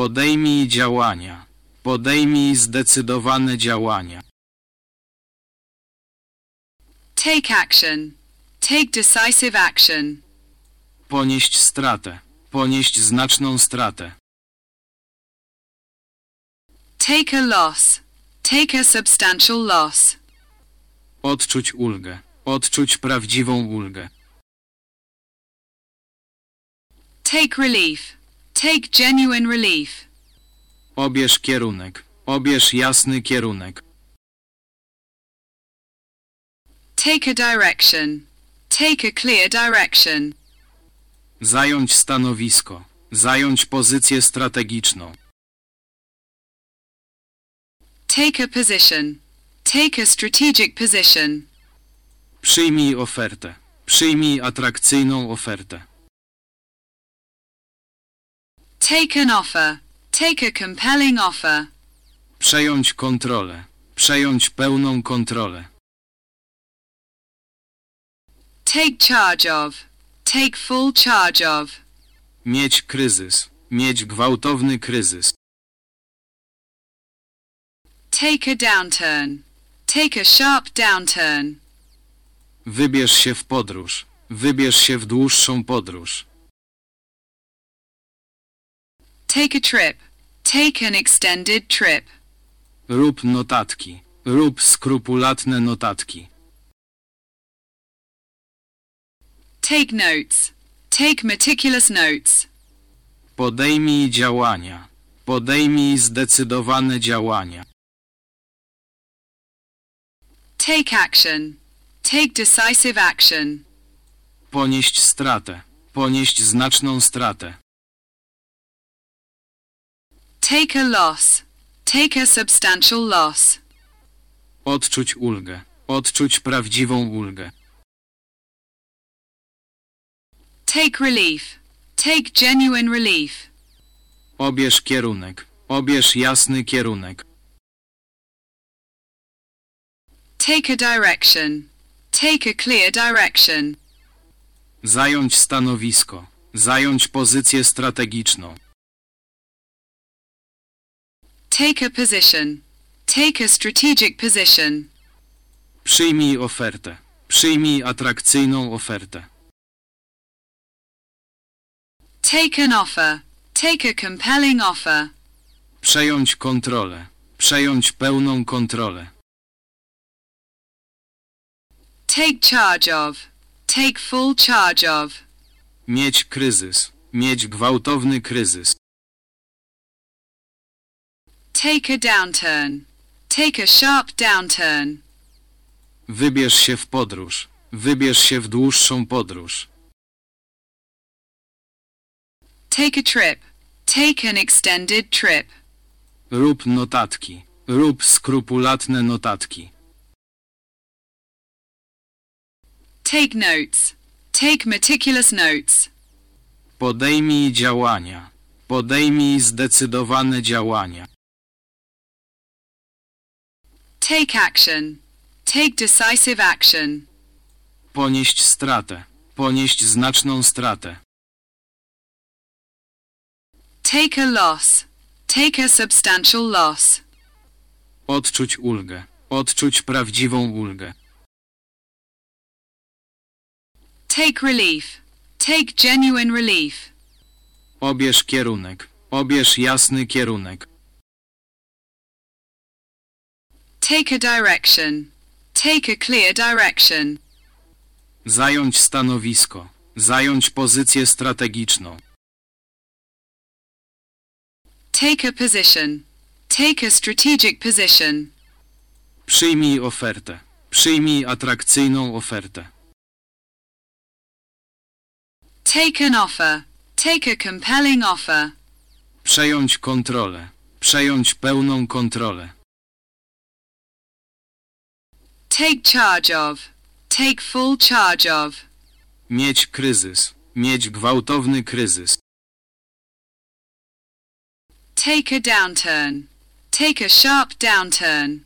Podejmij działania. Podejmij zdecydowane działania. Take action. Take decisive action. Ponieść stratę. Ponieść znaczną stratę. Take a loss. Take a substantial loss. Odczuć ulgę. Odczuć prawdziwą ulgę. Take relief. Take genuine relief. Obierz kierunek. Obierz jasny kierunek. Take a direction. Take a clear direction. Zająć stanowisko. Zająć pozycję strategiczną. Take a position. Take a strategic position. Przyjmij ofertę. Przyjmij atrakcyjną ofertę. Take an offer. Take a compelling offer. Przejąć kontrolę. Przejąć pełną kontrolę. Take charge of. Take full charge of. Mieć kryzys. Mieć gwałtowny kryzys. Take a downturn. Take a sharp downturn. Wybierz się w podróż. Wybierz się w dłuższą podróż. Take a trip. Take an extended trip. Rób notatki. Rób skrupulatne notatki. Take notes. Take meticulous notes. Podejmij działania. Podejmij zdecydowane działania. Take action. Take decisive action. Ponieść stratę. Ponieść znaczną stratę. Take a loss. Take a substantial loss. Odczuć ulgę. Odczuć prawdziwą ulgę. Take relief. Take genuine relief. Obierz kierunek. Obierz jasny kierunek. Take a direction. Take a clear direction. Zająć stanowisko. Zająć pozycję strategiczną. Take a position. Take a strategic position. Przyjmij ofertę. Przyjmij atrakcyjną ofertę. Take an offer. Take a compelling offer. Przejąć kontrolę. Przejąć pełną kontrolę. Take charge of. Take full charge of. Mieć kryzys. Mieć gwałtowny kryzys. Take a downturn. Take a sharp downturn. Wybierz się w podróż. Wybierz się w dłuższą podróż. Take a trip. Take an extended trip. Rób notatki. Rób skrupulatne notatki. Take notes. Take meticulous notes. Podejmij działania. Podejmij zdecydowane działania. Take action. Take decisive action. Ponieść stratę. Ponieść znaczną stratę. Take a loss. Take a substantial loss. Odczuć ulgę. Odczuć prawdziwą ulgę. Take relief. Take genuine relief. Obierz kierunek. Obierz jasny kierunek. Take a direction. Take a clear direction. Zająć stanowisko. Zająć pozycję strategiczną. Take a position. Take a strategic position. Przyjmij ofertę. Przyjmij atrakcyjną ofertę. Take an offer. Take a compelling offer. Przejąć kontrolę. Przejąć pełną kontrolę. Take charge of. Take full charge of. Mieć kryzys. Mieć gwałtowny kryzys. Take a downturn. Take a sharp downturn.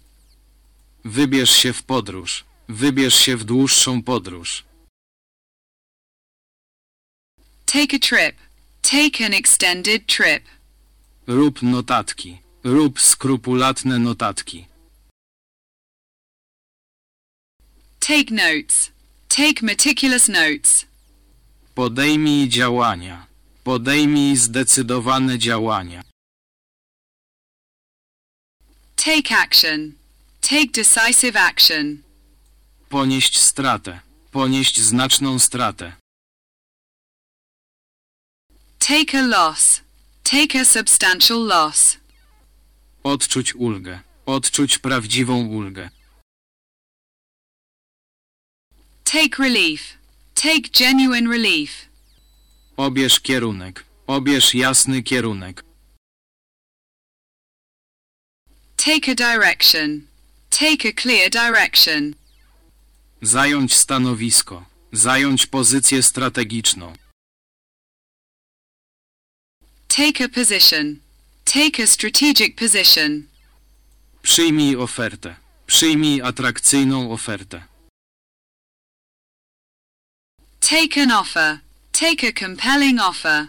Wybierz się w podróż. Wybierz się w dłuższą podróż. Take a trip. Take an extended trip. Rób notatki. Rób skrupulatne notatki. Take notes. Take meticulous notes. Podejmij działania. Podejmij zdecydowane działania. Take action. Take decisive action. Ponieść stratę. Ponieść znaczną stratę. Take a loss. Take a substantial loss. Odczuć ulgę. Odczuć prawdziwą ulgę. Take relief. Take genuine relief. Obierz kierunek. Obierz jasny kierunek. Take a direction. Take a clear direction. Zająć stanowisko. Zająć pozycję strategiczną. Take a position. Take a strategic position. Przyjmij ofertę. Przyjmij atrakcyjną ofertę. Take an offer. Take a compelling offer.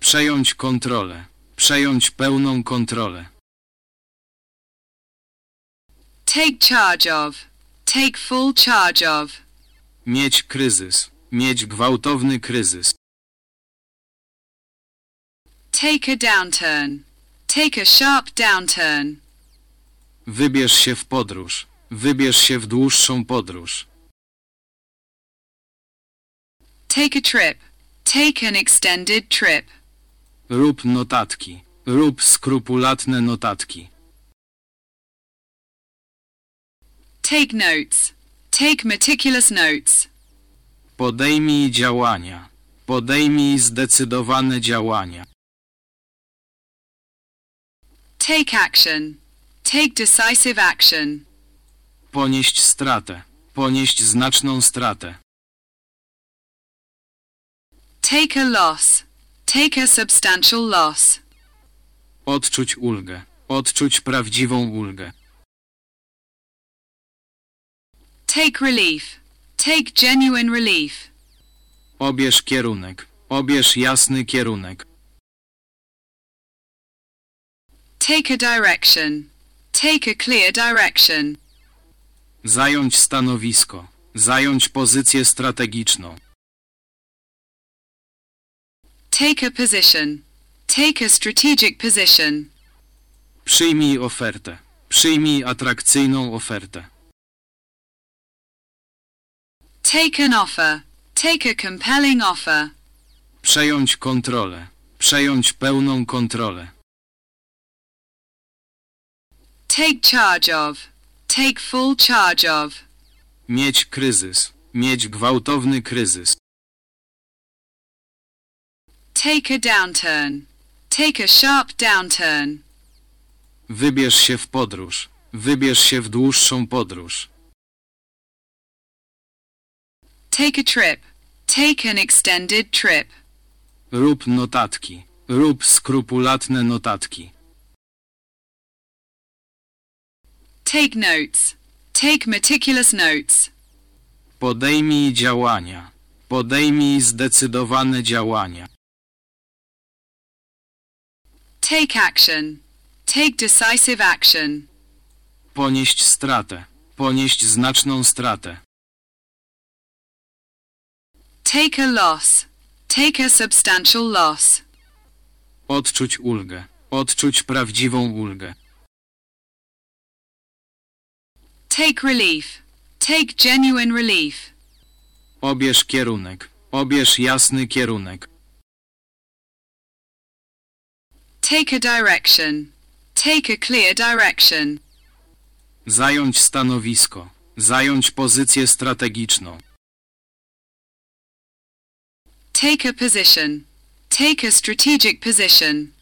Przejąć kontrolę. Przejąć pełną kontrolę. Take charge of. Take full charge of. Mieć kryzys. Mieć gwałtowny kryzys. Take a downturn. Take a sharp downturn. Wybierz się w podróż. Wybierz się w dłuższą podróż. Take a trip. Take an extended trip. Rób notatki. Rób skrupulatne notatki. Take notes. Take meticulous notes. Podejmij działania. Podejmij zdecydowane działania. Take action. Take decisive action. Ponieść stratę. Ponieść znaczną stratę. Take a loss. Take a substantial loss. Odczuć ulgę. Odczuć prawdziwą ulgę. Take relief. Take genuine relief. Obierz kierunek. Obierz jasny kierunek. Take a direction. Take a clear direction. Zająć stanowisko. Zająć pozycję strategiczną. Take a position. Take a strategic position. Przyjmij ofertę. Przyjmij atrakcyjną ofertę. Take an offer. Take a compelling offer. Przejąć kontrolę. Przejąć pełną kontrolę. Take charge of. Take full charge of. Mieć kryzys. Mieć gwałtowny kryzys. Take a downturn. Take a sharp downturn. Wybierz się w podróż. Wybierz się w dłuższą podróż. Take a trip. Take an extended trip. Rób notatki. Rób skrupulatne notatki. Take notes. Take meticulous notes. Podejmij działania. Podejmij zdecydowane działania. Take action. Take decisive action. Ponieść stratę. Ponieść znaczną stratę. Take a loss. Take a substantial loss. Odczuć ulgę. Odczuć prawdziwą ulgę. Take relief. Take genuine relief. Obierz kierunek. Obierz jasny kierunek. Take a direction. Take a clear direction. Zająć stanowisko. Zająć pozycję strategiczną. Take a position. Take a strategic position.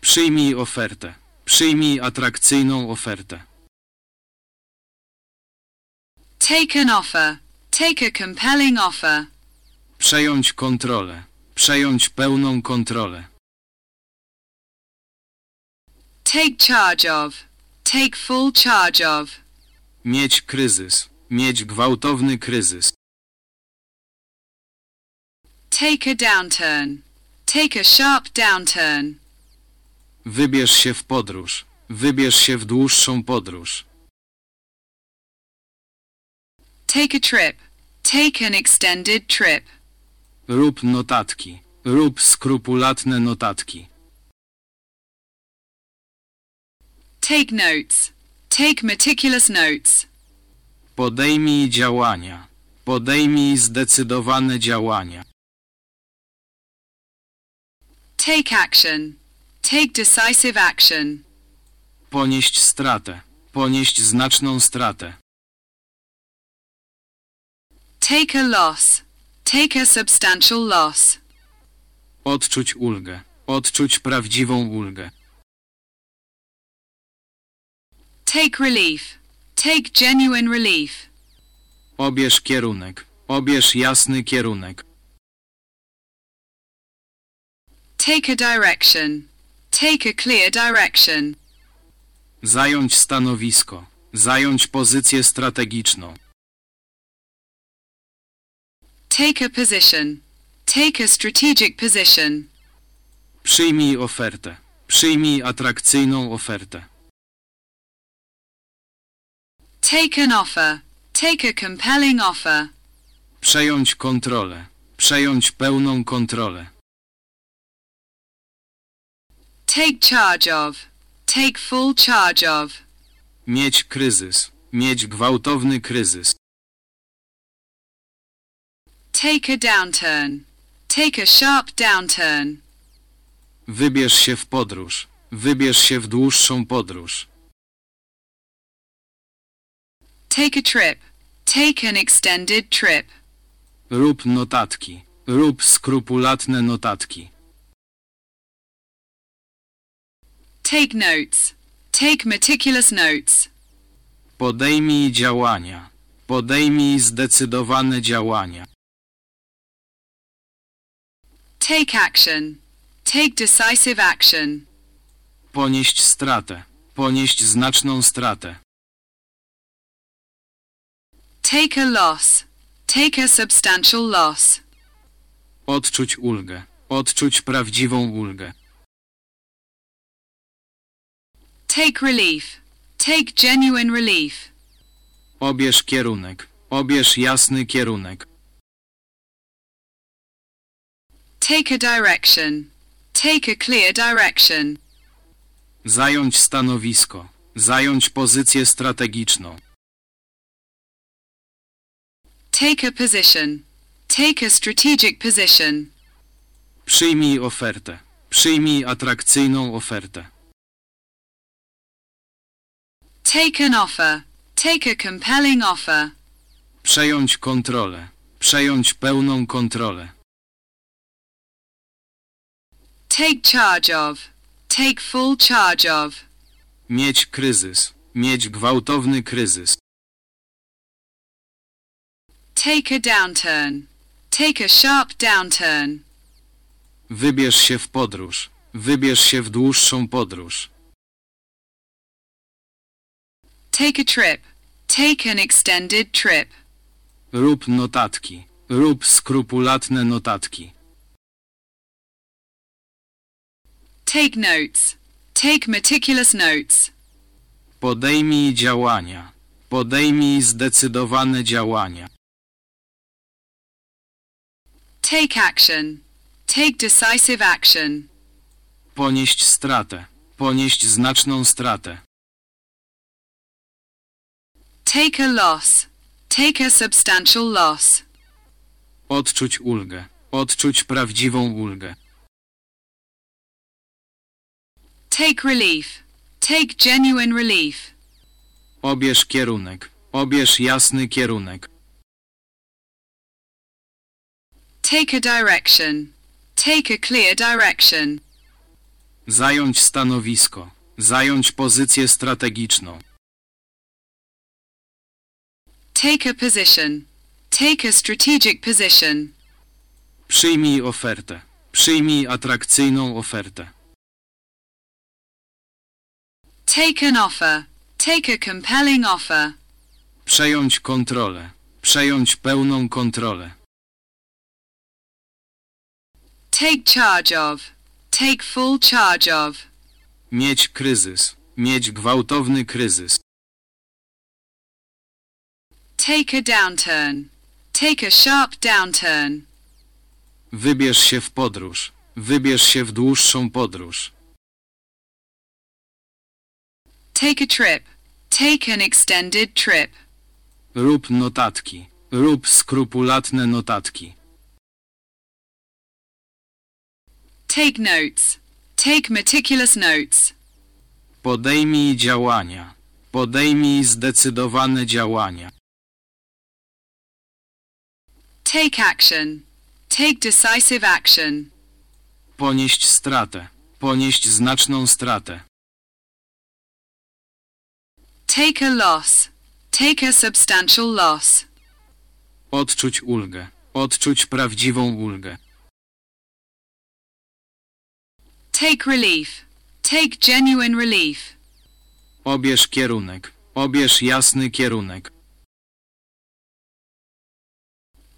Przyjmij ofertę. Przyjmij atrakcyjną ofertę. Take an offer. Take a compelling offer. Przejąć kontrolę. Przejąć pełną kontrolę. Take charge of. Take full charge of. Mieć kryzys. Mieć gwałtowny kryzys. Take a downturn. Take a sharp downturn. Wybierz się w podróż. Wybierz się w dłuższą podróż. Take a trip. Take an extended trip. Rób notatki. Rób skrupulatne notatki. Take notes. Take meticulous notes. Podejmij działania. Podejmij zdecydowane działania. Take action. Take decisive action. Ponieść stratę. Ponieść znaczną stratę. Take a loss. Take a substantial loss. Odczuć ulgę. Odczuć prawdziwą ulgę. Take relief. Take genuine relief. Obierz kierunek. Obierz jasny kierunek. Take a direction. Take a clear direction. Zająć stanowisko. Zająć pozycję strategiczną. Take a position. Take a strategic position. Przyjmij ofertę. Przyjmij atrakcyjną ofertę. Take an offer. Take a compelling offer. Przejąć kontrolę. Przejąć pełną kontrolę. Take charge of. Take full charge of. Mieć kryzys. Mieć gwałtowny kryzys. Take a downturn. Take a sharp downturn. Wybierz się w podróż. Wybierz się w dłuższą podróż. Take a trip. Take an extended trip. Rób notatki. Rób skrupulatne notatki. Take notes. Take meticulous notes. Podejmij działania. Podejmij zdecydowane działania. Take action. Take decisive action. Ponieść stratę. Ponieść znaczną stratę. Take a loss. Take a substantial loss. Odczuć ulgę. Odczuć prawdziwą ulgę. Take relief. Take genuine relief. Obierz kierunek. Obierz jasny kierunek. Take a direction. Take a clear direction. Zająć stanowisko. Zająć pozycję strategiczną. Take a position. Take a strategic position. Przyjmij ofertę. Przyjmij atrakcyjną ofertę. Take an offer. Take a compelling offer. Przejąć kontrolę. Przejąć pełną kontrolę. Take charge of. Take full charge of. Mieć kryzys. Mieć gwałtowny kryzys. Take a downturn. Take a sharp downturn. Wybierz się w podróż. Wybierz się w dłuższą podróż. Take a trip. Take an extended trip. Rób notatki. Rób skrupulatne notatki. Take notes. Take meticulous notes. Podejmij działania. Podejmij zdecydowane działania. Take action. Take decisive action. Ponieść stratę. Ponieść znaczną stratę. Take a loss. Take a substantial loss. Odczuć ulgę. Odczuć prawdziwą ulgę. Take relief. Take genuine relief. Obierz kierunek. Obierz jasny kierunek. Take a direction. Take a clear direction. Zająć stanowisko. Zająć pozycję strategiczną. Take a position. Take a strategic position. Przyjmij ofertę. Przyjmij atrakcyjną ofertę. Take an offer. Take a compelling offer. Przejąć kontrolę. Przejąć pełną kontrolę. Take charge of. Take full charge of. Mieć kryzys. Mieć gwałtowny kryzys. Take a downturn. Take a sharp downturn. Wybierz się w podróż. Wybierz się w dłuższą podróż. Take a trip. Take an extended trip. Rób notatki. Rób skrupulatne notatki. Take notes. Take meticulous notes. Podejmij działania. Podejmij zdecydowane działania. Take action. Take decisive action. Ponieść stratę. Ponieść znaczną stratę. Take a loss. Take a substantial loss. Odczuć ulgę. Odczuć prawdziwą ulgę. Take relief. Take genuine relief. Obierz kierunek. Obierz jasny kierunek.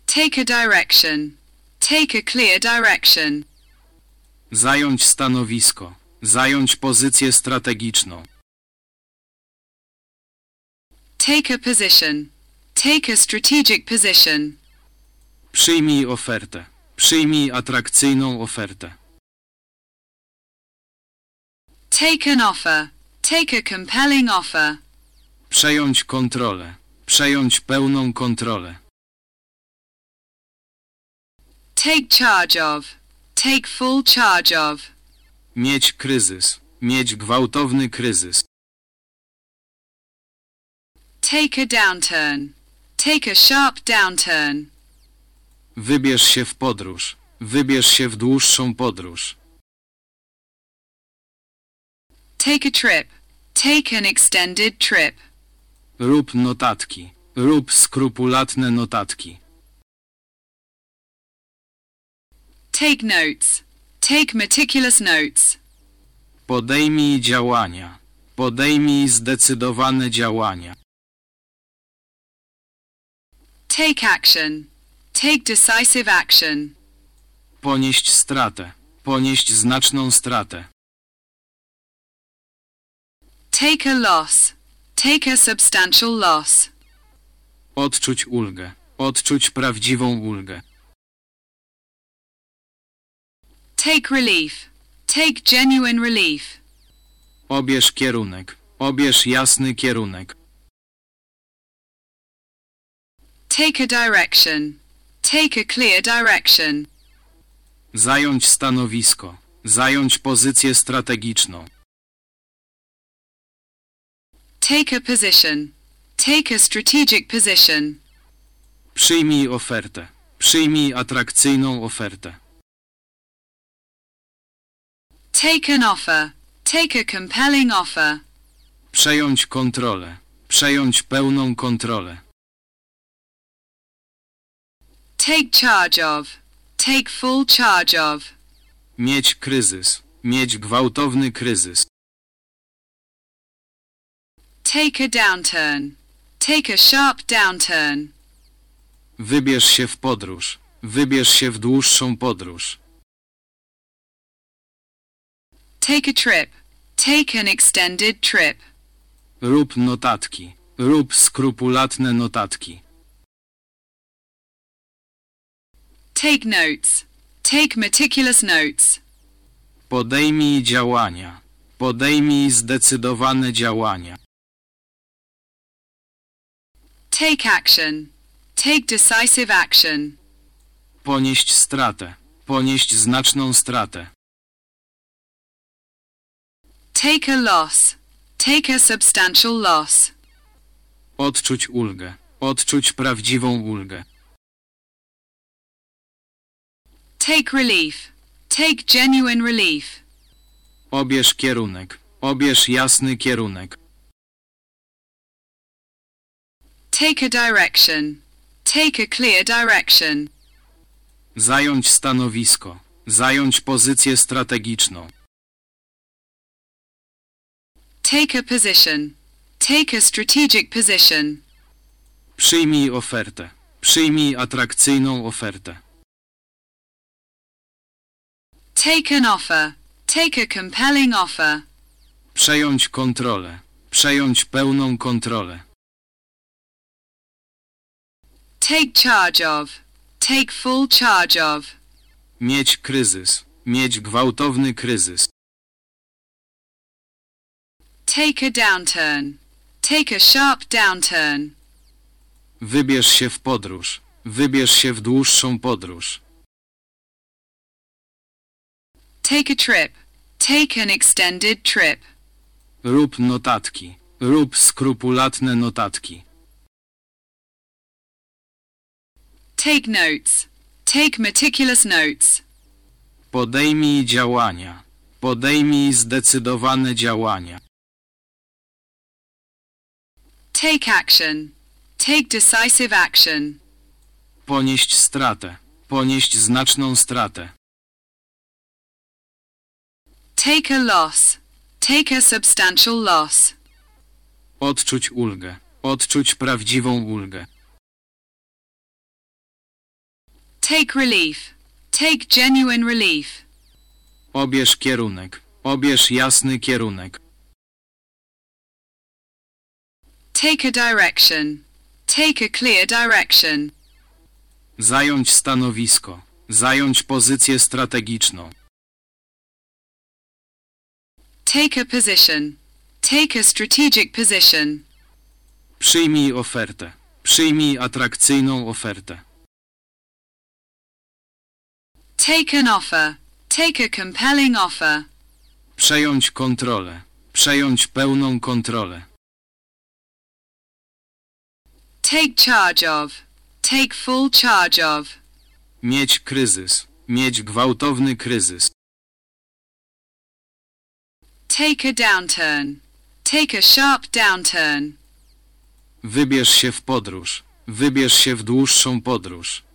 Take a direction. Take a clear direction. Zająć stanowisko. Zająć pozycję strategiczną. Take a position. Take a strategic position. Przyjmij ofertę. Przyjmij atrakcyjną ofertę. Take an offer. Take a compelling offer. Przejąć kontrolę. Przejąć pełną kontrolę. Take charge of. Take full charge of. Mieć kryzys. Mieć gwałtowny kryzys. Take a downturn. Take a sharp downturn. Wybierz się w podróż. Wybierz się w dłuższą podróż. Take a trip. Take an extended trip. Rób notatki. Rób skrupulatne notatki. Take notes. Take meticulous notes. Podejmij działania. Podejmij zdecydowane działania. Take action. Take decisive action. Ponieść stratę. Ponieść znaczną stratę. Take a loss. Take a substantial loss. Odczuć ulgę. Odczuć prawdziwą ulgę. Take relief. Take genuine relief. Obierz kierunek. Obierz jasny kierunek. Take a direction. Take a clear direction. Zająć stanowisko. Zająć pozycję strategiczną. Take a position. Take a strategic position. Przyjmij ofertę. Przyjmij atrakcyjną ofertę. Take an offer. Take a compelling offer. Przejąć kontrolę. Przejąć pełną kontrolę. Take charge of. Take full charge of. Mieć kryzys. Mieć gwałtowny kryzys. Take a downturn. Take a sharp downturn. Wybierz się w podróż. Wybierz się w dłuższą podróż. Take a trip. Take an extended trip. Rób notatki. Rób skrupulatne notatki. Take notes. Take meticulous notes. Podejmij działania. Podejmij zdecydowane działania. Take action. Take decisive action. Ponieść stratę. Ponieść znaczną stratę. Take a loss. Take a substantial loss. Odczuć ulgę. Odczuć prawdziwą ulgę. Take relief. Take genuine relief. Obierz kierunek. Obierz jasny kierunek. Take a direction. Take a clear direction. Zająć stanowisko. Zająć pozycję strategiczną. Take a position. Take a strategic position. Przyjmij ofertę. Przyjmij atrakcyjną ofertę. Take an offer. Take a compelling offer. Przejąć kontrolę. Przejąć pełną kontrolę. Take charge of. Take full charge of. Mieć kryzys. Mieć gwałtowny kryzys. Take a downturn. Take a sharp downturn. Wybierz się w podróż. Wybierz się w dłuższą podróż. Take a trip. Take an extended trip. Rób notatki. Rób skrupulatne notatki. Take notes. Take meticulous notes. Podejmij działania. Podejmij zdecydowane działania. Take action. Take decisive action. Ponieść stratę. Ponieść znaczną stratę. Take a loss. Take a substantial loss. Odczuć ulgę. Odczuć prawdziwą ulgę. Take relief. Take genuine relief. Obierz kierunek. Obierz jasny kierunek. Take a direction. Take a clear direction. Zająć stanowisko. Zająć pozycję strategiczną. Take a position. Take a strategic position. Przyjmij ofertę. Przyjmij atrakcyjną ofertę. Take an offer. Take a compelling offer. Przejąć kontrolę. Przejąć pełną kontrolę. Take charge of. Take full charge of. Mieć kryzys. Mieć gwałtowny kryzys. Take a downturn. Take a sharp downturn. Wybierz się w podróż. Wybierz się w dłuższą podróż.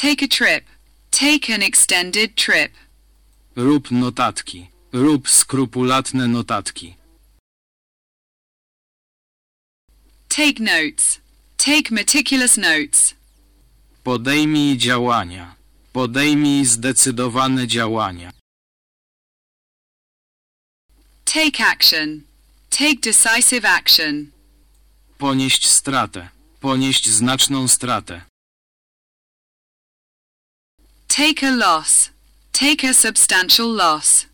Take a trip. Take an extended trip. Rób notatki. Rób skrupulatne notatki. Take notes. Take meticulous notes. Podejmij działania. Podejmij zdecydowane działania. Take action. Take decisive action. Ponieść stratę. Ponieść znaczną stratę. Take a loss. Take a substantial loss.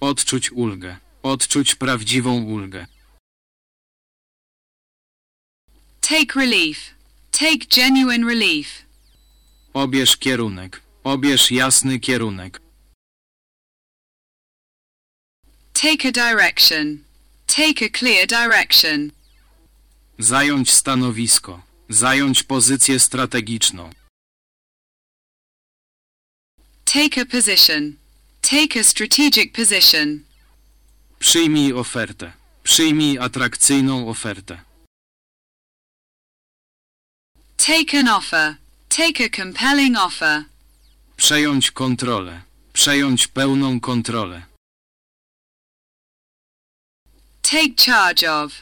Odczuć ulgę. Odczuć prawdziwą ulgę. Take relief. Take genuine relief. Obierz kierunek. Obierz jasny kierunek. Take a direction. Take a clear direction. Zająć stanowisko. Zająć pozycję strategiczną. Take a position. Take a strategic position. Przyjmij ofertę. Przyjmij atrakcyjną ofertę. Take an offer. Take a compelling offer. Przejąć kontrolę. Przejąć pełną kontrolę. Take charge of.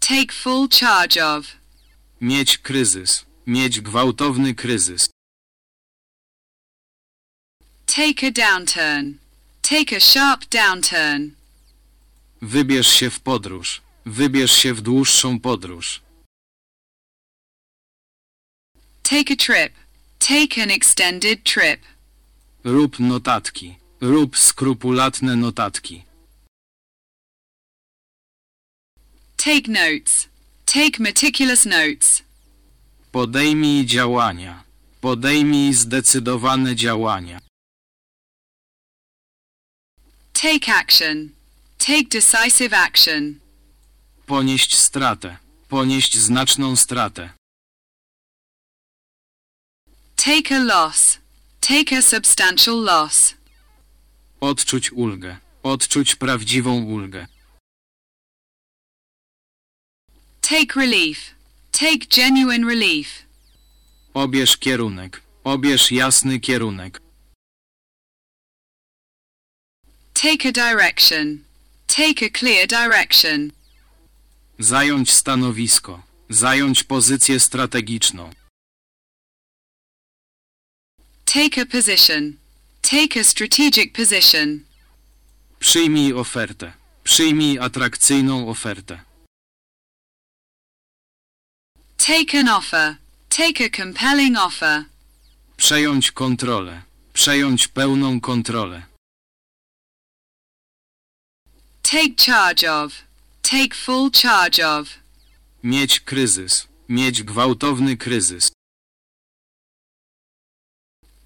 Take full charge of. Mieć kryzys. Mieć gwałtowny kryzys. Take a downturn. Take a sharp downturn. Wybierz się w podróż. Wybierz się w dłuższą podróż. Take a trip. Take an extended trip. Rób notatki. Rób skrupulatne notatki. Take notes. Take meticulous notes. Podejmij działania. Podejmij zdecydowane działania. Take action. Take decisive action. Ponieść stratę. Ponieść znaczną stratę. Take a loss. Take a substantial loss. Odczuć ulgę. Odczuć prawdziwą ulgę. Take relief. Take genuine relief. Obierz kierunek. Obierz jasny kierunek. Take a direction. Take a clear direction. Zająć stanowisko. Zająć pozycję strategiczną. Take a position. Take a strategic position. Przyjmij ofertę. Przyjmij atrakcyjną ofertę. Take an offer. Take a compelling offer. Przejąć kontrolę. Przejąć pełną kontrolę. Take charge of. Take full charge of. Mieć kryzys. Mieć gwałtowny kryzys.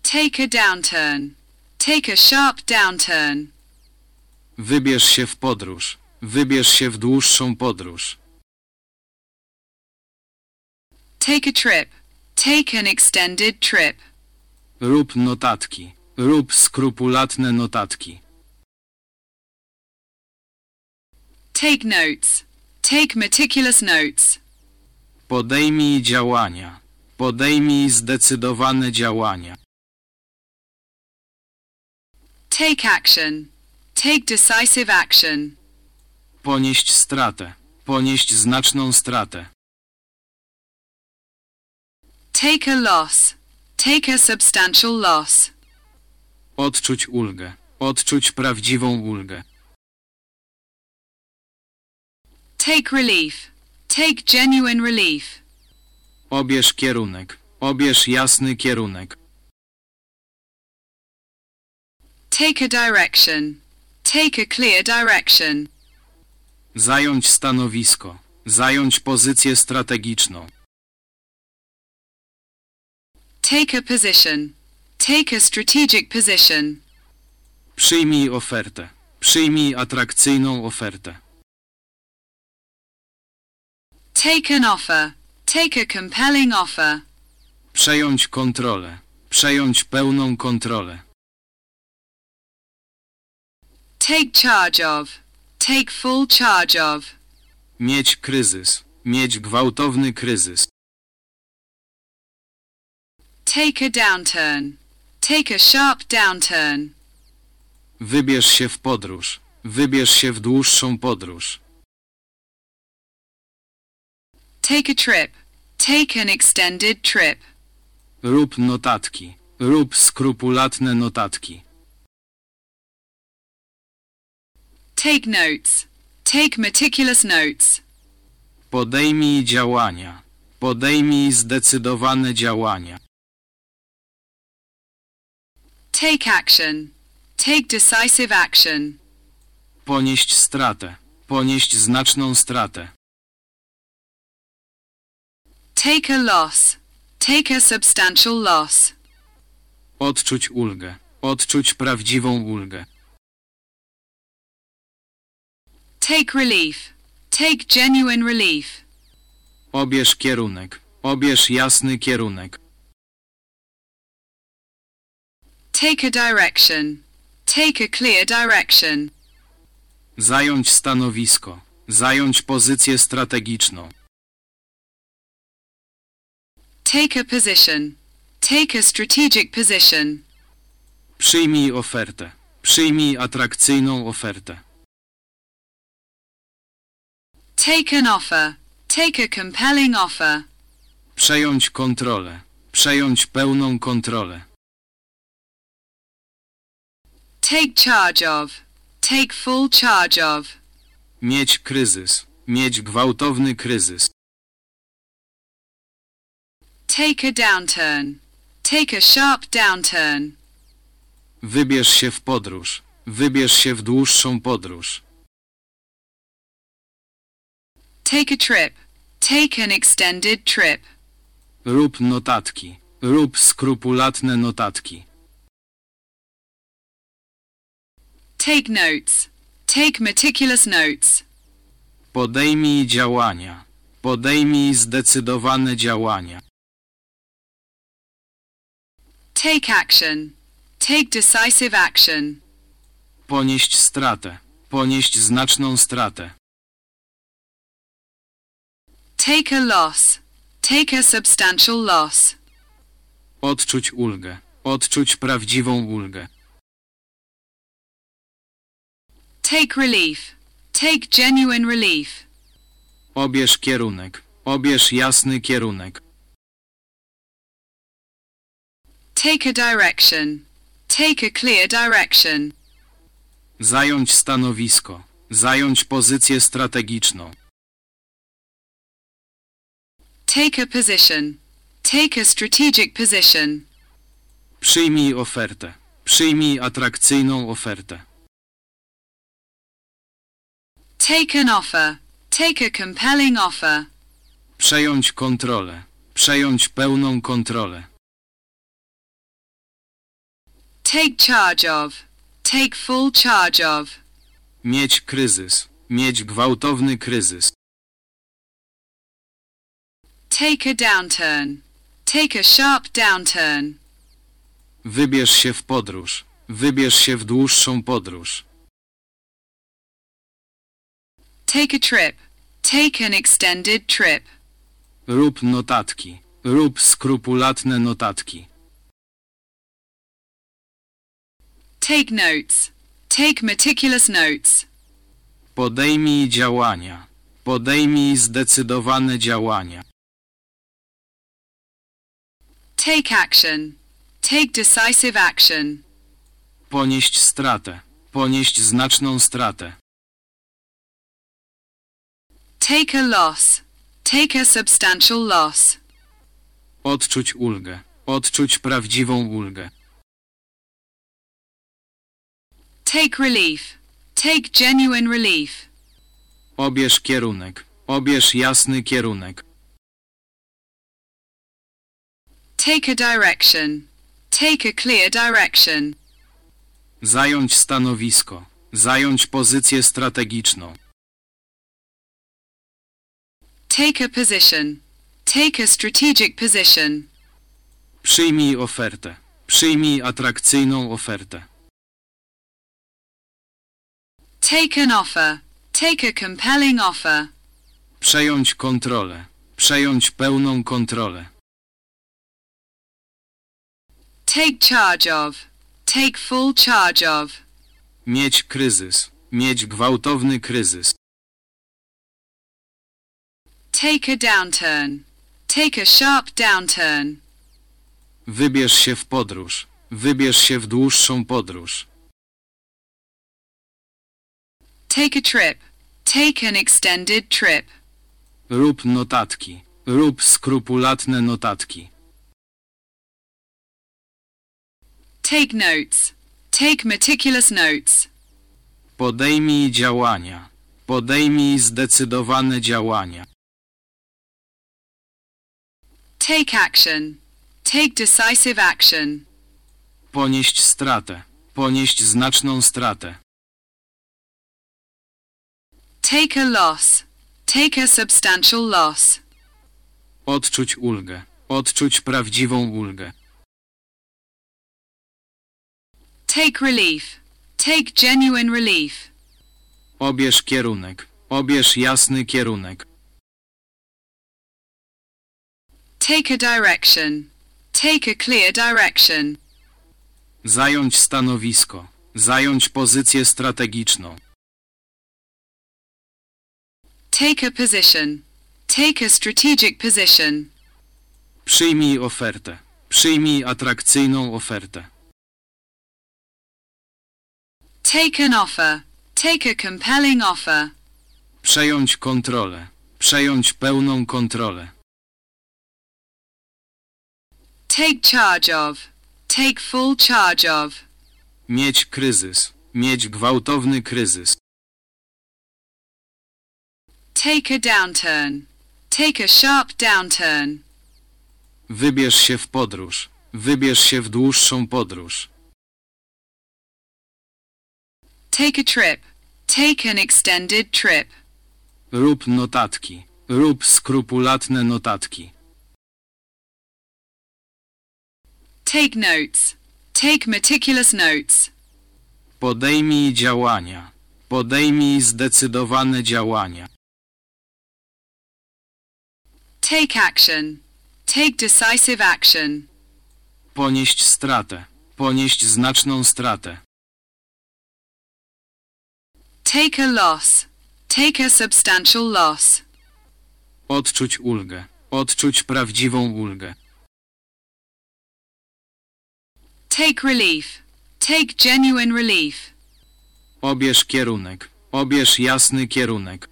Take a downturn. Take a sharp downturn. Wybierz się w podróż. Wybierz się w dłuższą podróż. Take a trip. Take an extended trip. Rób notatki. Rób skrupulatne notatki. Take notes. Take meticulous notes. Podejmij działania. Podejmij zdecydowane działania. Take action. Take decisive action. Ponieść stratę. Ponieść znaczną stratę. Take a loss. Take a substantial loss. Odczuć ulgę. Odczuć prawdziwą ulgę. Take relief. Take genuine relief. Obierz kierunek. Obierz jasny kierunek. Take a direction. Take a clear direction. Zająć stanowisko. Zająć pozycję strategiczną. Take a position. Take a strategic position. Przyjmij ofertę. Przyjmij atrakcyjną ofertę. Take an offer. Take a compelling offer. Przejąć kontrolę. Przejąć pełną kontrolę. Take charge of. Take full charge of. Mieć kryzys. Mieć gwałtowny kryzys. Take a downturn. Take a sharp downturn. Wybierz się w podróż. Wybierz się w dłuższą podróż. Take a trip. Take an extended trip. Rób notatki. Rób skrupulatne notatki. Take notes. Take meticulous notes. Podejmij działania. Podejmij zdecydowane działania. Take action. Take decisive action. Ponieść stratę. Ponieść znaczną stratę. Take a loss. Take a substantial loss. Odczuć ulgę. Odczuć prawdziwą ulgę. Take relief. Take genuine relief. Obierz kierunek. Obierz jasny kierunek. Take a direction. Take a clear direction. Zająć stanowisko. Zająć pozycję strategiczną. Take a position. Take a strategic position. Przyjmij ofertę. Przyjmij atrakcyjną ofertę. Take an offer. Take a compelling offer. Przejąć kontrolę. Przejąć pełną kontrolę. Take charge of. Take full charge of. Mieć kryzys. Mieć gwałtowny kryzys. Take a downturn. Take a sharp downturn. Wybierz się w podróż. Wybierz się w dłuższą podróż. Take a trip. Take an extended trip. Rób notatki. Rób skrupulatne notatki. Take notes. Take meticulous notes. Podejmij działania. Podejmij zdecydowane działania. Take action. Take decisive action. Ponieść stratę. Ponieść znaczną stratę. Take a loss. Take a substantial loss. Odczuć ulgę. Odczuć prawdziwą ulgę. Take relief. Take genuine relief. Obierz kierunek. Obierz jasny kierunek. Take a direction. Take a clear direction. Zająć stanowisko. Zająć pozycję strategiczną. Take a position. Take a strategic position. Przyjmij ofertę. Przyjmij atrakcyjną ofertę. Take an offer. Take a compelling offer. Przejąć kontrolę. Przejąć pełną kontrolę. Take charge of. Take full charge of. Mieć kryzys. Mieć gwałtowny kryzys. Take a downturn. Take a sharp downturn. Wybierz się w podróż. Wybierz się w dłuższą podróż. Take a trip. Take an extended trip. Rób notatki. Rób skrupulatne notatki. Take notes. Take meticulous notes. Podejmij działania. Podejmij zdecydowane działania. Take action. Take decisive action. Ponieść stratę. Ponieść znaczną stratę. Take a loss. Take a substantial loss. Odczuć ulgę. Odczuć prawdziwą ulgę. Take relief. Take genuine relief. Obierz kierunek. Obierz jasny kierunek. Take a direction. Take a clear direction. Zająć stanowisko. Zająć pozycję strategiczną. Take a position. Take a strategic position. Przyjmij ofertę. Przyjmij atrakcyjną ofertę. Take an offer. Take a compelling offer. Przejąć kontrolę. Przejąć pełną kontrolę. Take charge of. Take full charge of. Mieć kryzys. Mieć gwałtowny kryzys. Take a downturn. Take a sharp downturn. Wybierz się w podróż. Wybierz się w dłuższą podróż. Take a trip. Take an extended trip. Rób notatki. Rób skrupulatne notatki. Take notes. Take meticulous notes. Podejmij działania. Podejmij zdecydowane działania. Take action. Take decisive action. Ponieść stratę. Ponieść znaczną stratę. Take a loss. Take a substantial loss. Odczuć ulgę. Odczuć prawdziwą ulgę. Take relief. Take genuine relief. Obierz kierunek. Obierz jasny kierunek. Take a direction. Take a clear direction. Zająć stanowisko. Zająć pozycję strategiczną. Take a position. Take a strategic position. Przyjmij ofertę. Przyjmij atrakcyjną ofertę. Take an offer. Take a compelling offer. Przejąć kontrolę. Przejąć pełną kontrolę. Take charge of. Take full charge of. Mieć kryzys. Mieć gwałtowny kryzys. Take a downturn. Take a sharp downturn. Wybierz się w podróż. Wybierz się w dłuższą podróż. Take a trip. Take an extended trip. Rób notatki. Rób skrupulatne notatki. Take notes. Take meticulous notes. Podejmij działania. Podejmij zdecydowane działania. Take action. Take decisive action. Ponieść stratę. Ponieść znaczną stratę. Take a loss. Take a substantial loss. Odczuć ulgę. Odczuć prawdziwą ulgę. Take relief. Take genuine relief. Obierz kierunek. Obierz jasny kierunek.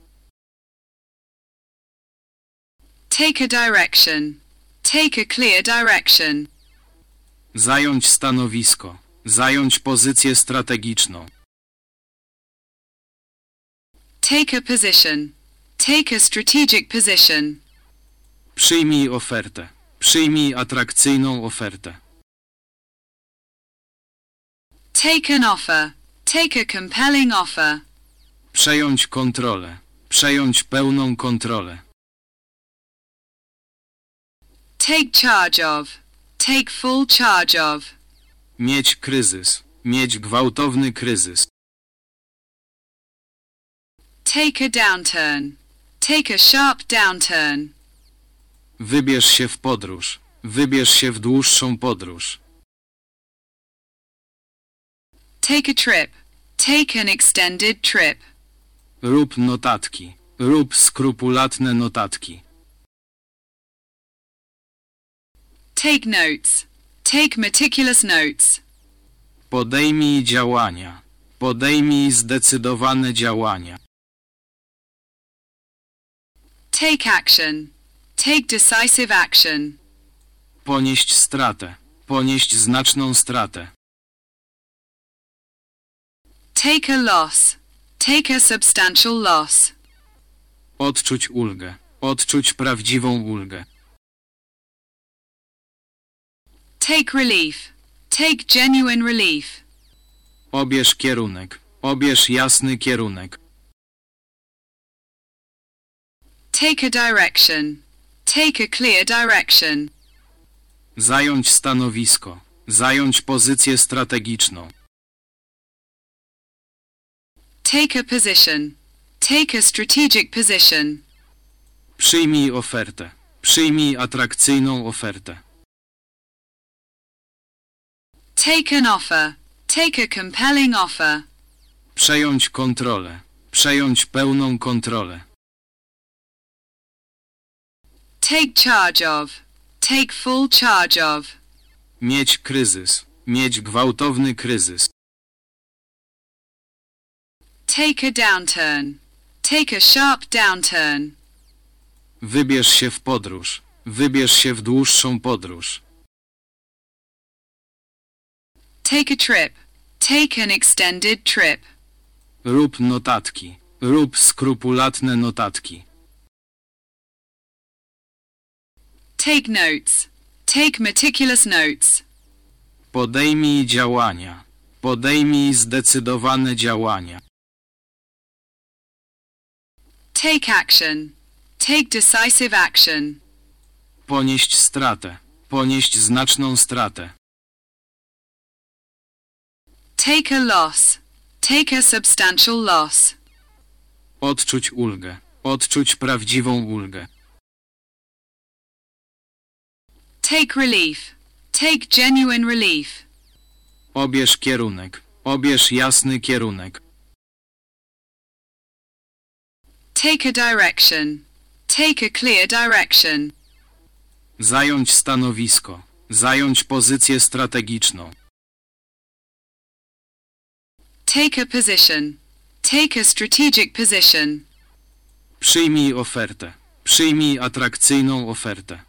Take a direction. Take a clear direction. Zająć stanowisko. Zająć pozycję strategiczną. Take a position. Take a strategic position. Przyjmij ofertę. Przyjmij atrakcyjną ofertę. Take an offer. Take a compelling offer. Przejąć kontrolę. Przejąć pełną kontrolę. Take charge of. Take full charge of. Mieć kryzys. Mieć gwałtowny kryzys. Take a downturn. Take a sharp downturn. Wybierz się w podróż. Wybierz się w dłuższą podróż. Take a trip. Take an extended trip. Rób notatki. Rób skrupulatne notatki. Take notes. Take meticulous notes. Podejmij działania. Podejmij zdecydowane działania. Take action. Take decisive action. Ponieść stratę. Ponieść znaczną stratę. Take a loss. Take a substantial loss. Odczuć ulgę. Odczuć prawdziwą ulgę. Take relief. Take genuine relief. Obierz kierunek. Obierz jasny kierunek. Take a direction. Take a clear direction. Zająć stanowisko. Zająć pozycję strategiczną. Take a position. Take a strategic position. Przyjmij ofertę. Przyjmij atrakcyjną ofertę. Take an offer. Take a compelling offer. Przejąć kontrolę. Przejąć pełną kontrolę. Take charge of. Take full charge of. Mieć kryzys. Mieć gwałtowny kryzys. Take a downturn. Take a sharp downturn. Wybierz się w podróż. Wybierz się w dłuższą podróż. Take a trip. Take an extended trip. Rób notatki. Rób skrupulatne notatki. Take notes. Take meticulous notes. Podejmij działania. Podejmij zdecydowane działania. Take action. Take decisive action. Ponieść stratę. Ponieść znaczną stratę. Take a loss. Take a substantial loss. Odczuć ulgę. Odczuć prawdziwą ulgę. Take relief. Take genuine relief. Obierz kierunek. Obierz jasny kierunek. Take a direction. Take a clear direction. Zająć stanowisko. Zająć pozycję strategiczną. Take a position. Take a strategic position. Przyjmij ofertę. Przyjmij atrakcyjną ofertę.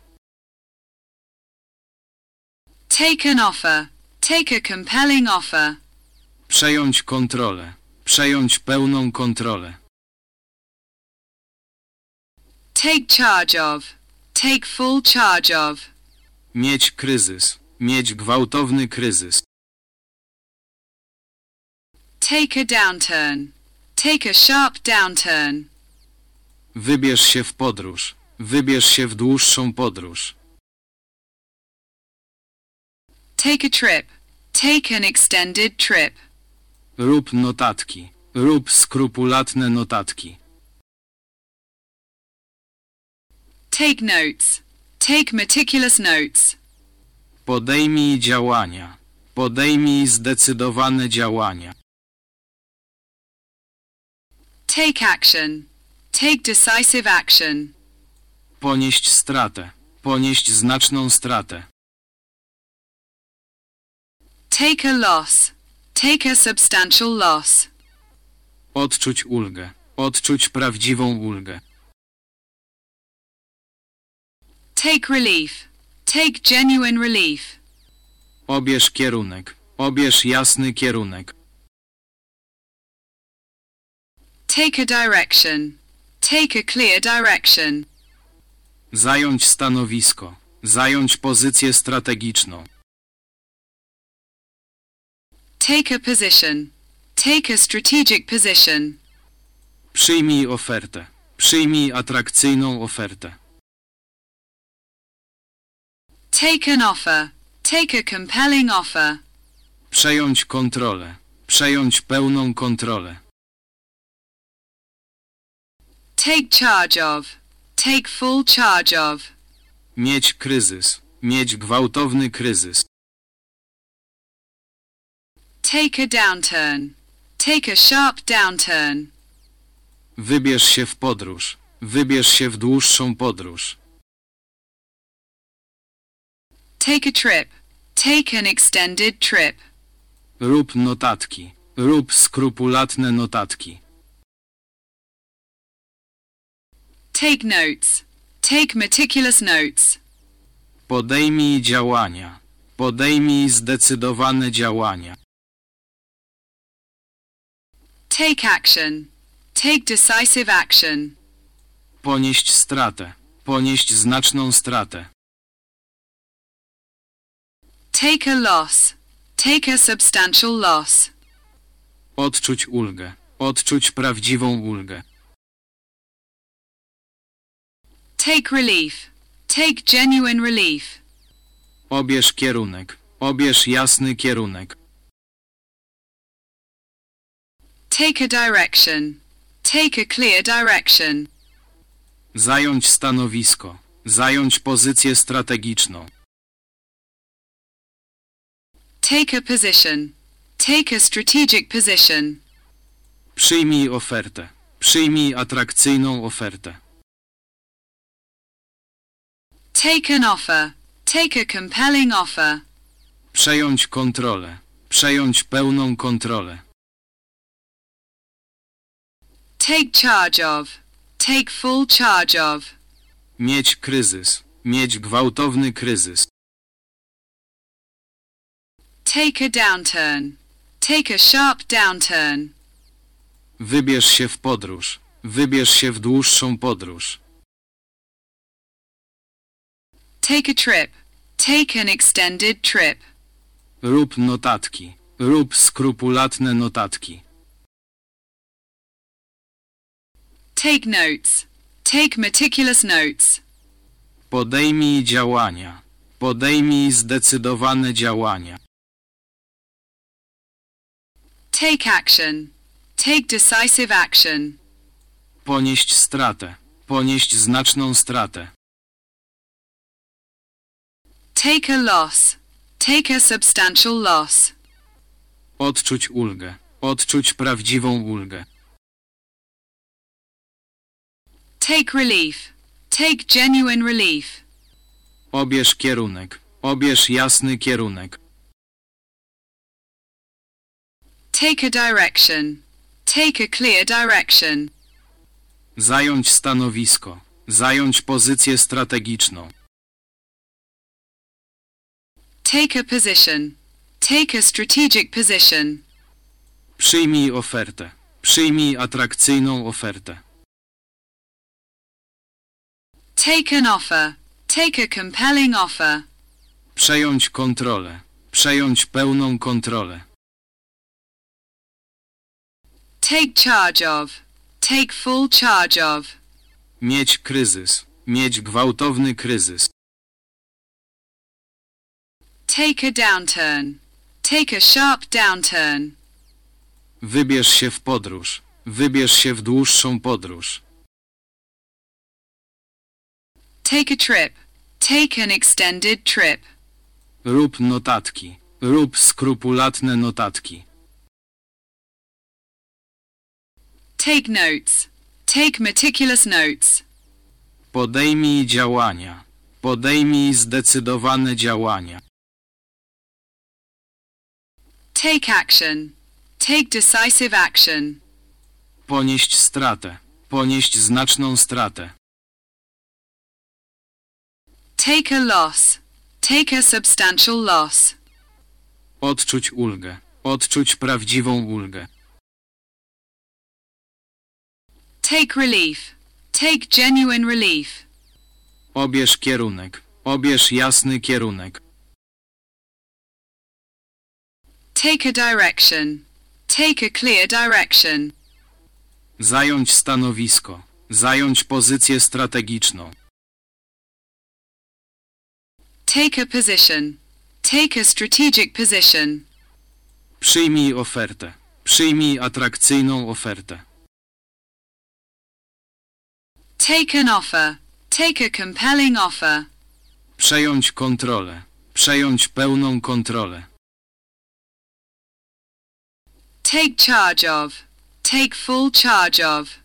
Take an offer. Take a compelling offer. Przejąć kontrolę. Przejąć pełną kontrolę. Take charge of. Take full charge of. Mieć kryzys. Mieć gwałtowny kryzys. Take a downturn. Take a sharp downturn. Wybierz się w podróż. Wybierz się w dłuższą podróż. Take a trip. Take an extended trip. Rób notatki. Rób skrupulatne notatki. Take notes. Take meticulous notes. Podejmij działania. Podejmij zdecydowane działania. Take action. Take decisive action. Ponieść stratę. Ponieść znaczną stratę. Take a loss. Take a substantial loss. Odczuć ulgę. Odczuć prawdziwą ulgę. Take relief. Take genuine relief. Obierz kierunek. Obierz jasny kierunek. Take a direction. Take a clear direction. Zająć stanowisko. Zająć pozycję strategiczną. Take a position. Take a strategic position. Przyjmij ofertę. Przyjmij atrakcyjną ofertę. Take an offer. Take a compelling offer. Przejąć kontrolę. Przejąć pełną kontrolę. Take charge of. Take full charge of. Mieć kryzys. Mieć gwałtowny kryzys. Take a downturn. Take a sharp downturn. Wybierz się w podróż. Wybierz się w dłuższą podróż. Take a trip. Take an extended trip. Rób notatki. Rób skrupulatne notatki. Take notes. Take meticulous notes. Podejmij działania. Podejmij zdecydowane działania. Take action. Take decisive action. Ponieść stratę. Ponieść znaczną stratę. Take a loss. Take a substantial loss. Odczuć ulgę. Odczuć prawdziwą ulgę. Take relief. Take genuine relief. Obierz kierunek. Obierz jasny kierunek. Take a direction. Take a clear direction. Zająć stanowisko. Zająć pozycję strategiczną. Take a position. Take a strategic position. Przyjmij ofertę. Przyjmij atrakcyjną ofertę. Take an offer. Take a compelling offer. Przejąć kontrolę. Przejąć pełną kontrolę. Take charge of. Take full charge of. Mieć kryzys. Mieć gwałtowny kryzys. Take a downturn. Take a sharp downturn. Wybierz się w podróż. Wybierz się w dłuższą podróż. Take a trip. Take an extended trip. Rób notatki. Rób skrupulatne notatki. Take notes. Take meticulous notes. Podejmij działania. Podejmij zdecydowane działania. Take action. Take decisive action. Ponieść stratę. Ponieść znaczną stratę. Take a loss. Take a substantial loss. Odczuć ulgę. Odczuć prawdziwą ulgę. Take relief. Take genuine relief. Obierz kierunek. Obierz jasny kierunek. Take a direction. Take a clear direction. Zająć stanowisko. Zająć pozycję strategiczną. Take a position. Take a strategic position. Przyjmij ofertę. Przyjmij atrakcyjną ofertę. Take an offer. Take a compelling offer. Przejąć kontrolę. Przejąć pełną kontrolę. Take charge of. Take full charge of. Mieć kryzys. Mieć gwałtowny kryzys. Take a downturn. Take a sharp downturn. Wybierz się w podróż. Wybierz się w dłuższą podróż. Take a trip. Take an extended trip. Rób notatki. Rób skrupulatne notatki. Take notes. Take meticulous notes. Podejmij działania. Podejmij zdecydowane działania. Take action. Take decisive action. Ponieść stratę. Ponieść znaczną stratę. Take a loss. Take a substantial loss. Odczuć ulgę. Odczuć prawdziwą ulgę. Take relief. Take genuine relief. Obierz kierunek. Obierz jasny kierunek. Take a direction. Take a clear direction. Zająć stanowisko. Zająć pozycję strategiczną. Take a position. Take a strategic position. Przyjmij ofertę. Przyjmij atrakcyjną ofertę. Take an offer. Take a compelling offer. Przejąć kontrolę. Przejąć pełną kontrolę. Take charge of. Take full charge of.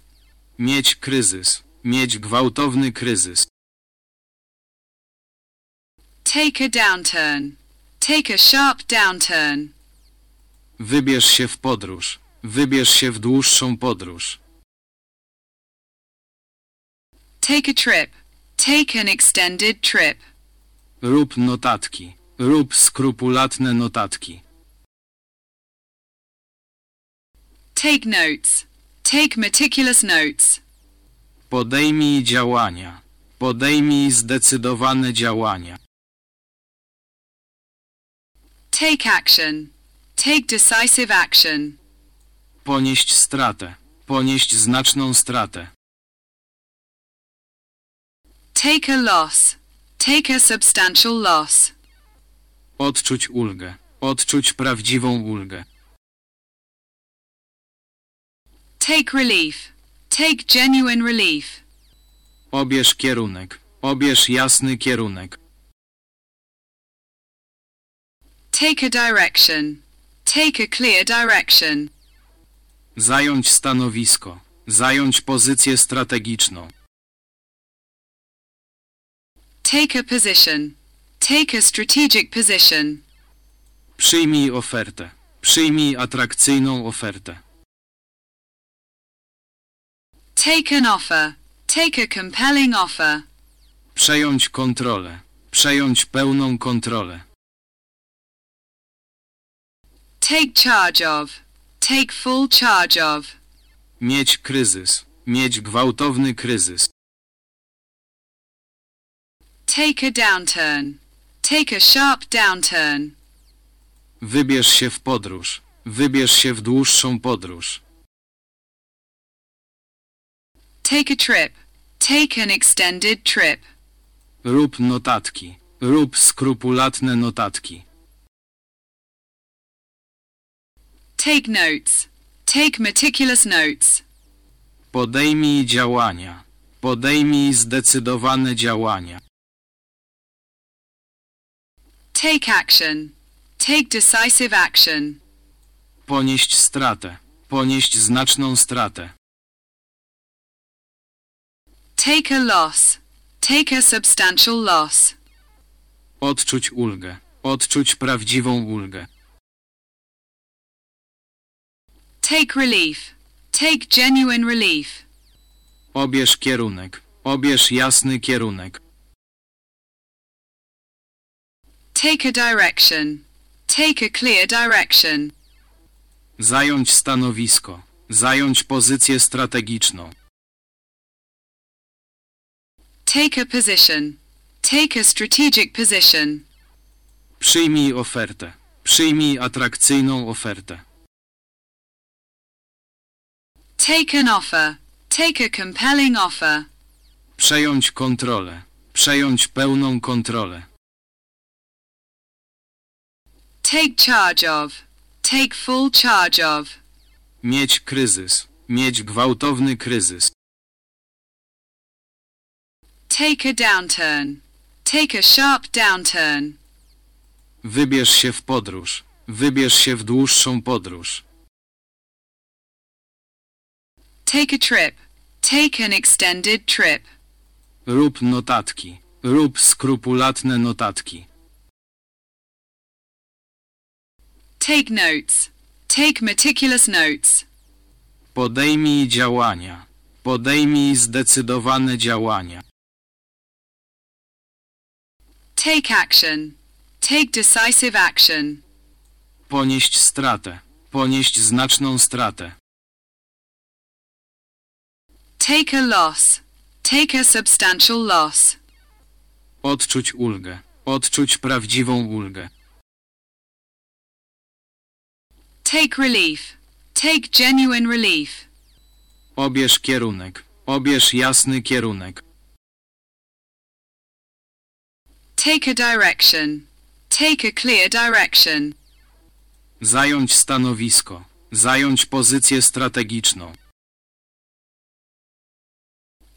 Mieć kryzys. Mieć gwałtowny kryzys. Take a downturn. Take a sharp downturn. Wybierz się w podróż. Wybierz się w dłuższą podróż. Take a trip. Take an extended trip. Rób notatki. Rób skrupulatne notatki. Take notes. Take meticulous notes. Podejmij działania. Podejmij zdecydowane działania. Take action. Take decisive action. Ponieść stratę. Ponieść znaczną stratę. Take a loss. Take a substantial loss. Odczuć ulgę. Odczuć prawdziwą ulgę. Take relief. Take genuine relief. Obierz kierunek. Obierz jasny kierunek. Take a direction. Take a clear direction. Zająć stanowisko. Zająć pozycję strategiczną. Take a position. Take a strategic position. Przyjmij ofertę. Przyjmij atrakcyjną ofertę. Take an offer. Take a compelling offer. Przejąć kontrolę. Przejąć pełną kontrolę. Take charge of. Take full charge of. Mieć kryzys. Mieć gwałtowny kryzys. Take a downturn. Take a sharp downturn. Wybierz się w podróż. Wybierz się w dłuższą podróż. Take a trip. Take an extended trip. Rób notatki. Rób skrupulatne notatki. Take notes. Take meticulous notes. Podejmij działania. Podejmij zdecydowane działania. Take action. Take decisive action. Ponieść stratę. Ponieść znaczną stratę. Take a loss. Take a substantial loss. Odczuć ulgę. Odczuć prawdziwą ulgę. Take relief. Take genuine relief. Obierz kierunek. Obierz jasny kierunek. Take a direction. Take a clear direction. Zająć stanowisko. Zająć pozycję strategiczną. Take a position. Take a strategic position. Przyjmij ofertę. Przyjmij atrakcyjną ofertę. Take an offer. Take a compelling offer. Przejąć kontrolę. Przejąć pełną kontrolę. Take charge of. Take full charge of. Mieć kryzys. Mieć gwałtowny kryzys. Take a downturn. Take a sharp downturn. Wybierz się w podróż. Wybierz się w dłuższą podróż. Take a trip. Take an extended trip. Rób notatki. Rób skrupulatne notatki. Take notes. Take meticulous notes. Podejmij działania. Podejmij zdecydowane działania. Take action. Take decisive action. Ponieść stratę. Ponieść znaczną stratę. Take a loss. Take a substantial loss. Odczuć ulgę. Odczuć prawdziwą ulgę. Take relief. Take genuine relief. Obierz kierunek. Obierz jasny kierunek. Take a direction. Take a clear direction. Zająć stanowisko. Zająć pozycję strategiczną.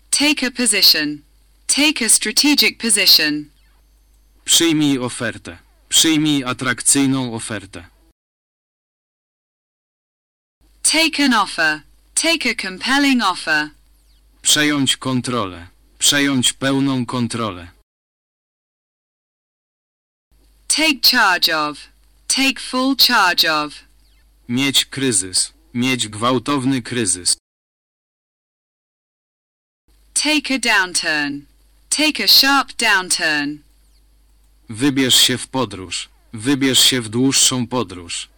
Take a position. Take a strategic position. Przyjmij ofertę. Przyjmij atrakcyjną ofertę. Take an offer. Take a compelling offer. Przejąć kontrolę. Przejąć pełną kontrolę. Take charge of. Take full charge of. Mieć kryzys. Mieć gwałtowny kryzys. Take a downturn. Take a sharp downturn. Wybierz się w podróż. Wybierz się w dłuższą podróż.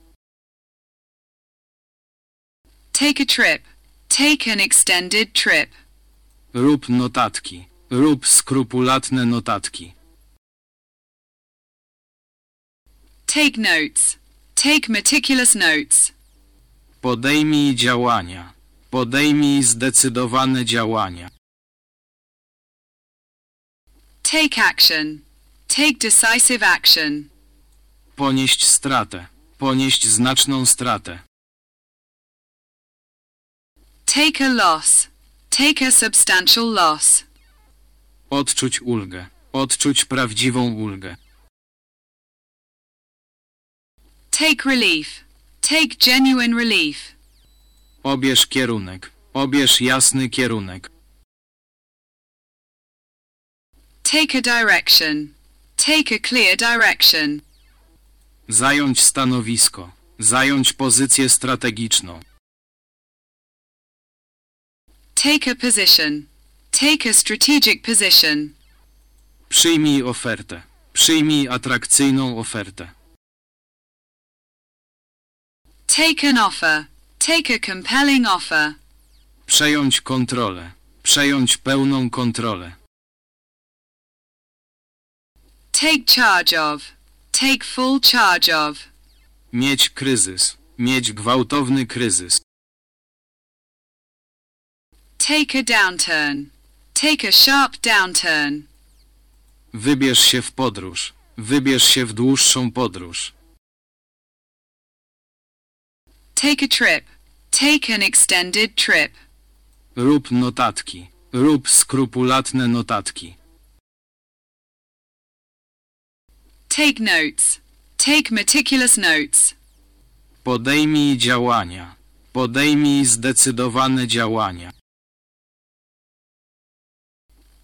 Take a trip. Take an extended trip. Rób notatki. Rób skrupulatne notatki. Take notes. Take meticulous notes. Podejmij działania. Podejmij zdecydowane działania. Take action. Take decisive action. Ponieść stratę. Ponieść znaczną stratę. Take a loss. Take a substantial loss. Odczuć ulgę. Odczuć prawdziwą ulgę. Take relief. Take genuine relief. Obierz kierunek. Obierz jasny kierunek. Take a direction. Take a clear direction. Zająć stanowisko. Zająć pozycję strategiczną. Take a position. Take a strategic position. Przyjmij ofertę. Przyjmij atrakcyjną ofertę. Take an offer. Take a compelling offer. Przejąć kontrolę. Przejąć pełną kontrolę. Take charge of. Take full charge of. Mieć kryzys. Mieć gwałtowny kryzys. Take a downturn. Take a sharp downturn. Wybierz się w podróż. Wybierz się w dłuższą podróż. Take a trip. Take an extended trip. Rób notatki. Rób skrupulatne notatki. Take notes. Take meticulous notes. Podejmij działania. Podejmij zdecydowane działania.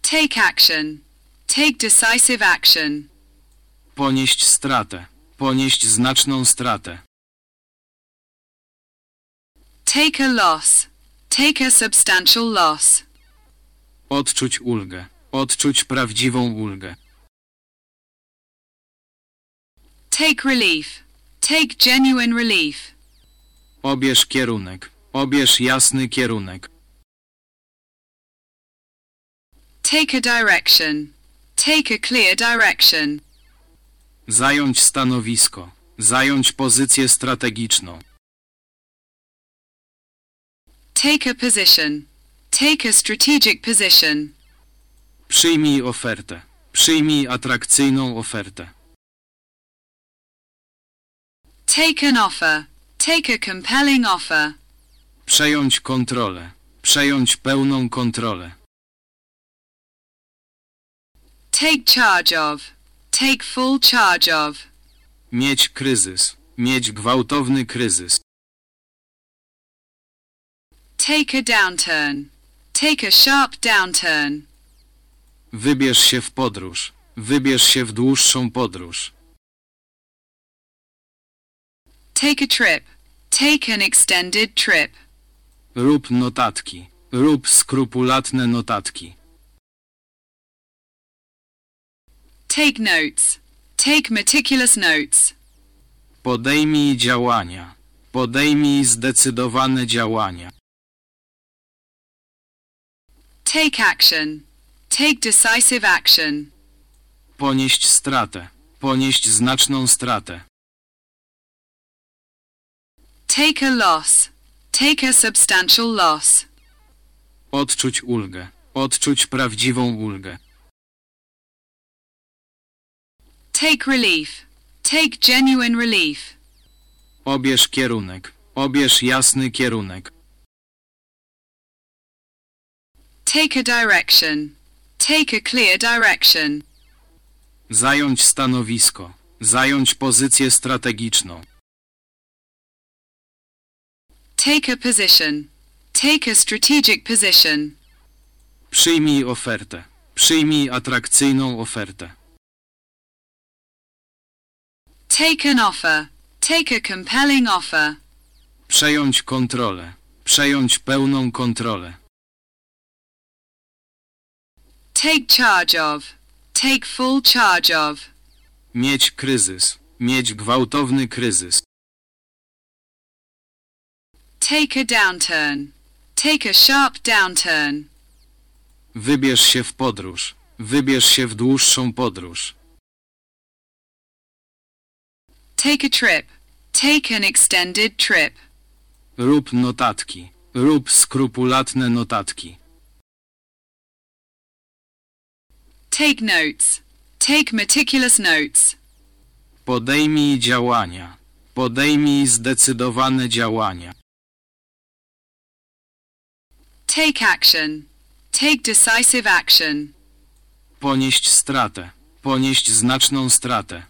Take action. Take decisive action. Ponieść stratę. Ponieść znaczną stratę. Take a loss. Take a substantial loss. Odczuć ulgę. Odczuć prawdziwą ulgę. Take relief. Take genuine relief. Obierz kierunek. Obierz jasny kierunek. Take a direction. Take a clear direction. Zająć stanowisko. Zająć pozycję strategiczną. Take a position. Take a strategic position. Przyjmij ofertę. Przyjmij atrakcyjną ofertę. Take an offer. Take a compelling offer. Przejąć kontrolę. Przejąć pełną kontrolę. Take charge of. Take full charge of. Mieć kryzys. Mieć gwałtowny kryzys. Take a downturn. Take a sharp downturn. Wybierz się w podróż. Wybierz się w dłuższą podróż. Take a trip. Take an extended trip. Rób notatki. Rób skrupulatne notatki. Take notes. Take meticulous notes. Podejmij działania. Podejmij zdecydowane działania. Take action. Take decisive action. Ponieść stratę. Ponieść znaczną stratę. Take a loss. Take a substantial loss. Odczuć ulgę. Odczuć prawdziwą ulgę. Take relief. Take genuine relief. Obierz kierunek. Obierz jasny kierunek. Take a direction. Take a clear direction. Zająć stanowisko. Zająć pozycję strategiczną. Take a position. Take a strategic position. Przyjmij ofertę. Przyjmij atrakcyjną ofertę. Take an offer. Take a compelling offer. Przejąć kontrolę. Przejąć pełną kontrolę. Take charge of. Take full charge of. Mieć kryzys. Mieć gwałtowny kryzys. Take a downturn. Take a sharp downturn. Wybierz się w podróż. Wybierz się w dłuższą podróż. Take a trip. Take an extended trip. Rób notatki. Rób skrupulatne notatki. Take notes. Take meticulous notes. Podejmij działania. Podejmij zdecydowane działania. Take action. Take decisive action. Ponieść stratę. Ponieść znaczną stratę.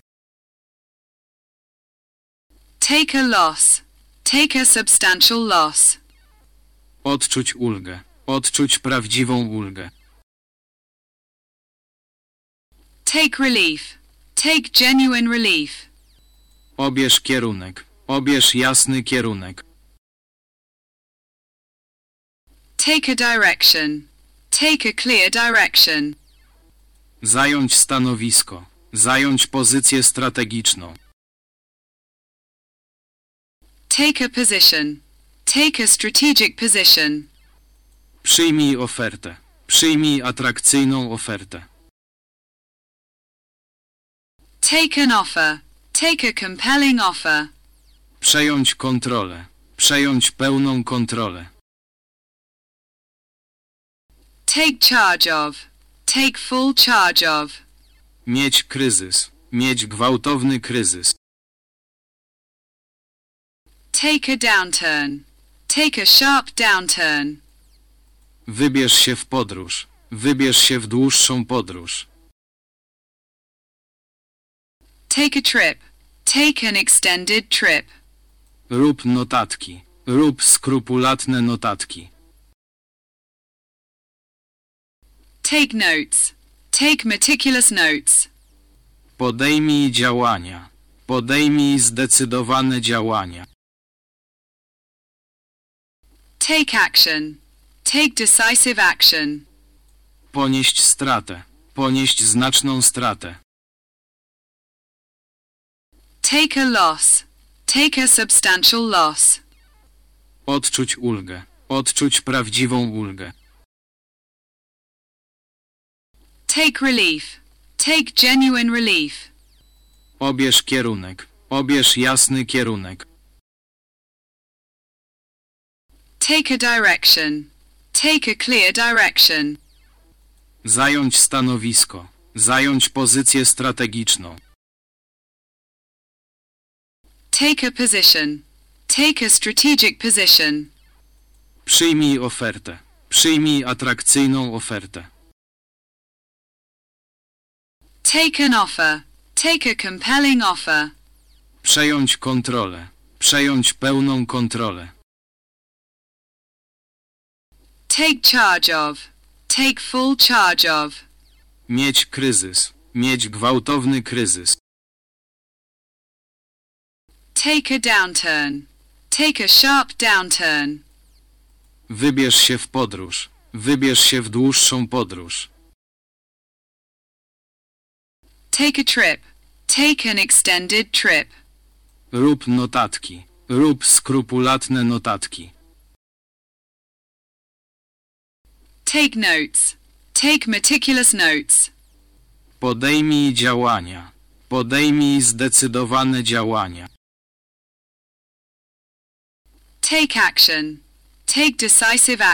Take a loss. Take a substantial loss. Odczuć ulgę. Odczuć prawdziwą ulgę. Take relief. Take genuine relief. Obierz kierunek. Obierz jasny kierunek. Take a direction. Take a clear direction. Zająć stanowisko. Zająć pozycję strategiczną. Take a position. Take a strategic position. Przyjmij ofertę. Przyjmij atrakcyjną ofertę. Take an offer. Take a compelling offer. Przejąć kontrolę. Przejąć pełną kontrolę. Take charge of. Take full charge of. Mieć kryzys. Mieć gwałtowny kryzys. Take a downturn. Take a sharp downturn. Wybierz się w podróż. Wybierz się w dłuższą podróż. Take a trip. Take an extended trip. Rób notatki. Rób skrupulatne notatki. Take notes. Take meticulous notes. Podejmij działania. Podejmij zdecydowane działania. Take action. Take decisive action. Ponieść stratę. Ponieść znaczną stratę. Take a loss. Take a substantial loss. Odczuć ulgę. Odczuć prawdziwą ulgę. Take relief. Take genuine relief. Obierz kierunek. Obierz jasny kierunek. Take a direction. Take a clear direction. Zająć stanowisko. Zająć pozycję strategiczną. Take a position. Take a strategic position. Przyjmij ofertę. Przyjmij atrakcyjną ofertę. Take an offer. Take a compelling offer. Przejąć kontrolę. Przejąć pełną kontrolę. Take charge of. Take full charge of. Mieć kryzys. Mieć gwałtowny kryzys. Take a downturn. Take a sharp downturn. Wybierz się w podróż. Wybierz się w dłuższą podróż. Take a trip. Take an extended trip. Rób notatki. Rób skrupulatne notatki. Take notes. Take meticulous notes. Podejmij działania. Podejmij zdecydowane działania. Take action. Take decisive action.